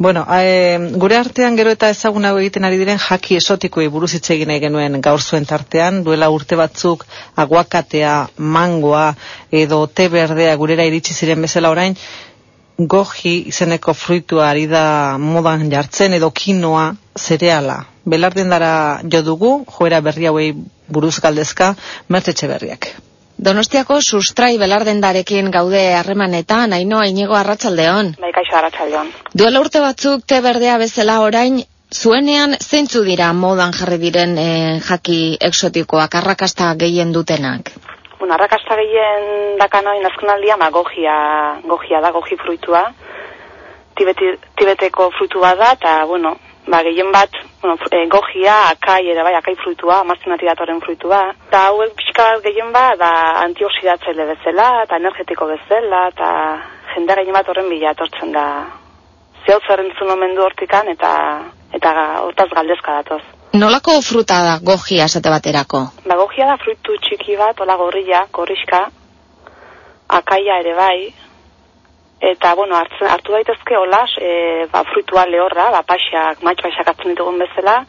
Bueno, e, gure artean gero eta ezagunago egiten ari diren jaki esotikoei buruz hitz egin genuen gaur zuen tartean, duela urte batzuk aguakatea, mangoa edo te berdea gurera iritsi ziren bezala orain, goji izeneko fruitua ari da modan jartzen edo kinoa zereala. Belardien dara jo dugu, joera berri hauei buruz galdezka, mertetxe berriak. Donostiako sustrai belardendarekin gaude harremanetan, aino inigo arratsaldeon. Bai, kaixo arratsaldeon. Duela urte batzuk te berdea bezala orain, zuenean zeintzu dira modan jarri diren e, jaki exotikoak arrakasta gehien dutenak? Bueno, arrakasta gehien dakano inazkunaldia ma gojia, gojia da, goji fruitua. Tibeti, tibeteko fruitu da, eta, bueno, ba, gehien bat, bueno, e, gojia, akai, ere bai, akai fruitua, amazten datoren fruitua. Eta hauek pixka gehien bat, da antioxidatzaile bezala, eta energetiko bezala, eta jendea gehien bat horren bila etortzen da. Zehoz zerrentzun omen du hortikan, eta eta hortaz galdezka datoz. Nolako fruta da gojia esate baterako? Ba, gojia da fruitu txiki bat, hola gorria, gorriska, akaia ere bai, eta bueno, hartzen, hartu daitezke olas, e, ba, fruitua lehorra, ba, paxak, maitz paxak hartzen ditugun bezala,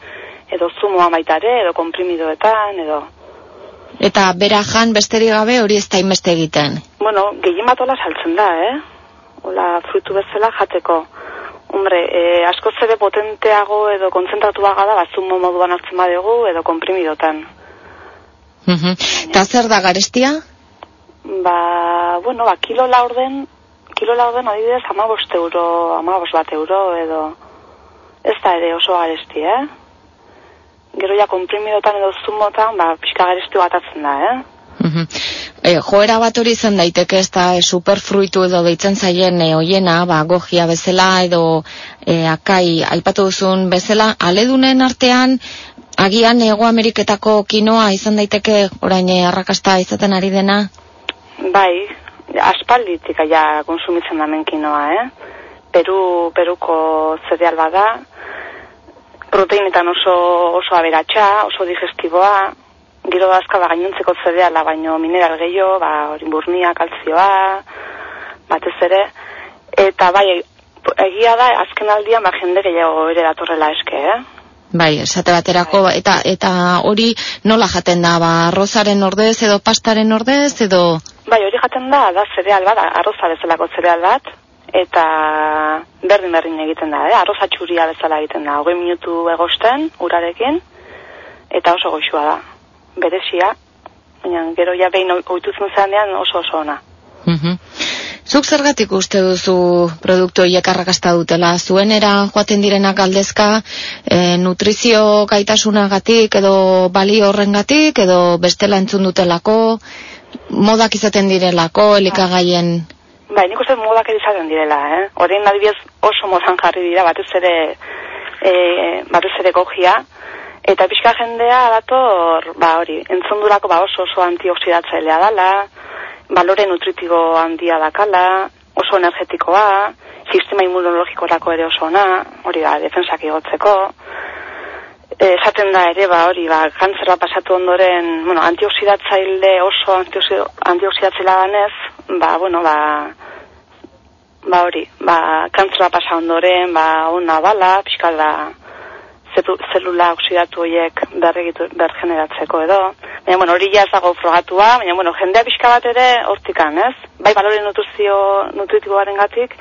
edo zumoa maitare, edo komprimidoetan, edo... Eta bera jan besteri gabe hori ez da inbeste egiten? Bueno, gehien bat ola saltzen da, eh? Ola fruitu bezala jateko. Hombre, e, asko zebe potenteago edo konzentratua gada, ba, zumo moduan hartzen badegu, edo komprimidotan. Eta zer da garestia? Ba, bueno, ba, kilo laurden, kilo lauden adibidez amabost euro, amabost bat euro edo ez da ere oso garesti, eh? Gero ja komprimidotan edo zumotan, ba, pixka garesti bat atzen da, eh? E, joera bat hori zen daiteke ez da e, superfruitu edo deitzen zaien e, oiena, ba, gojia bezala edo e, akai aipatu duzun bezala, aledunen artean agian ego Ameriketako kinoa izan daiteke orain arrakasta izaten ari dena? Bai, aspalditik ja konsumitzen da menkinoa, eh? Peru, peruko zereal bada, proteinetan oso, oso aberatxa, oso digestiboa, gero dazka ba gainontzeko zereala, baino mineral gehiago, ba, hori burnia, kalzioa, batez ere, eta bai, egia da, azken aldian, ba, jende gehiago ere datorrela eske, eh? Bai, esate baterako, bai. eta eta hori nola jaten da, ba, arrozaren ordez edo pastaren ordez edo... Bai, hori jaten da, da zereal bat, arroza bezalako zereal bat, eta berdin berdin egiten da, eh? arroza txuria bezala egiten da, hogei minutu egosten, urarekin, eta oso goxua da, berezia, baina gero ja behin oitutzen zenean oso oso ona. Mm Zuk zergatik uste duzu produktu horiek arrakasta dutela? Zuenera joaten direnak aldezka e, nutrizio gaitasunagatik edo bali horrengatik edo bestela entzun dutelako modak izaten direlako elikagaien Bai, nik uste modak izaten direla, eh? Horien adibidez oso modan jarri dira, batez ere e, batez ere gojia eta pixka jendea dator, ba hori, entzundurako ba oso oso antioxidatzailea dala, balore nutritibo handia dakala, oso energetikoa, sistema immunologikorako ere oso ona, hori da, defensak igotzeko, e, esaten da ere, ba, hori, ba, kantzera pasatu ondoren, bueno, antioxidatzaile oso antioxidatzaila danez, ba, bueno, ba, ba, hori, ba, kantzera pasa ondoren, ba, ona bala, pixkal da, zelula oksidatu horiek berregitu, bergeneratzeko edo. Baina, bueno, hori ja dago frogatua, baina, bueno, jendea pixka bat ere hortikan, ez? Bai, balore nutrizio nutritiboaren gatik,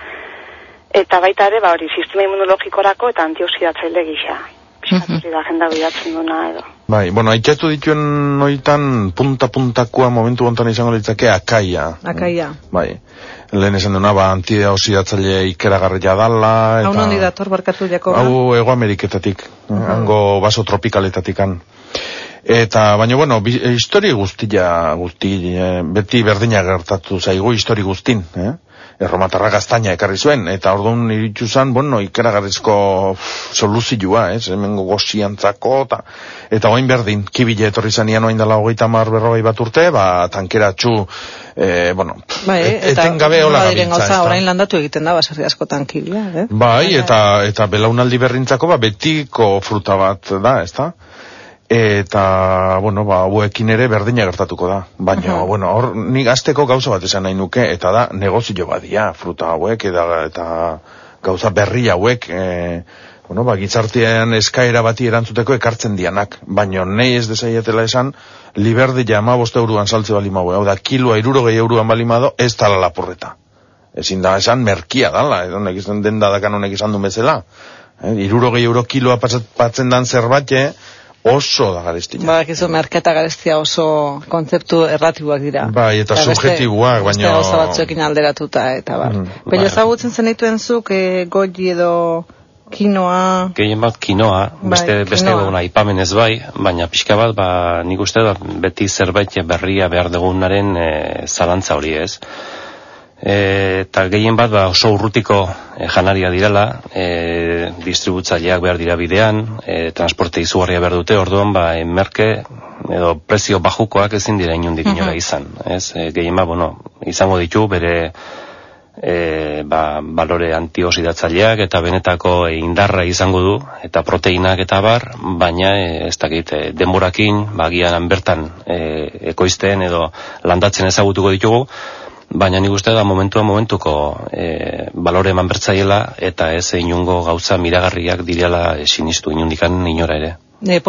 eta baita ere, ba, hori, sistema immunologikorako eta antioxidatzaile gisa. Piskatu da, jendea bidatzen duna edo. Bai, bueno, haitxatu dituen noitan punta-puntakua momentu ontan izango ditzake akaia. Akaia. Bai, lehen esan duna, ba, antioxidatzaile ikeragarria dala. Eta... Hau nondi dator, barkatu jako. Hau ego ameriketatik, uh -huh. hango baso tropikaletatik Eta, baina, bueno, bi, histori guztia, guzti, eh, beti berdina gertatu zaigu histori guztin, eh? erromatarra gaztaina ekarri zuen, eta orduan iritsu zan, bueno, ikeragarrizko soluzioa, ez, hemengo goziantzako, eta, eta oain berdin, kibile etorri zanian oain dela hogeita mar berroi bat urte, ba, tankera txu, e, bueno, bai, et, eten gabe hola gabiltza. Eta orain landatu egiten da, baserri asko tankibia, eh? Bai, eta, eta belaunaldi berrintzako, ba, betiko fruta bat da, ez da? Eta, bueno, ba, hauekin ere berdina gertatuko da. Baina, uh -huh. bueno, hor, nik azteko gauza bat esan nahi nuke, eta da, negozio badia, fruta hauek, eta, eta gauza berri hauek, e, bueno, ba, gitzartean eskaera bati erantzuteko ekartzen dianak, baino nei ez desaietela esan, liberdi jama boste euroan saltze bali maue, hau da, kiloa iruro gehi euroan bali mado, ez tala lapurreta. Ezin da esan, merkia dala, edo nek izan den dadakan honek izan du bezala. Eh, iruro gehi euro kiloa patzen dan zerbait, eh, oso da garestia. Ba, kizu, merketa garestia oso kontzeptu erratiboak dira. Bai, eta subjetiboak, baina... Beste gauza batzuekin alderatuta, eta bar. Mm, Baina bai. ezagutzen zenituen zuk, e, goji edo kinoa... Gehien bat kinoa, bai, beste, kinoa. beste gona ipamen ez bai, baina pixka bat, ba, nik uste da, beti zerbait berria behar dugunaren e, zalantza hori ez e, eta gehien bat ba, oso urrutiko e, janaria direla, e, distributzaileak behar dira bidean, e, transporte izugarria behar dute, orduan ba, merke edo prezio bajukoak ezin dira inundik uh -huh. izan. Ez? E, gehien bat, bueno, izango ditu bere e, ba, balore antioxidatzaileak eta benetako indarra izango du eta proteinak eta bar, baina e, ez dakit e, denborakin bagian bertan e, ekoizten edo landatzen ezagutuko ditugu, baina nik uste da momentua momentuko e, balore eman bertzaiela eta ez inungo gauza miragarriak direla sinistu inundikan inora ere. E,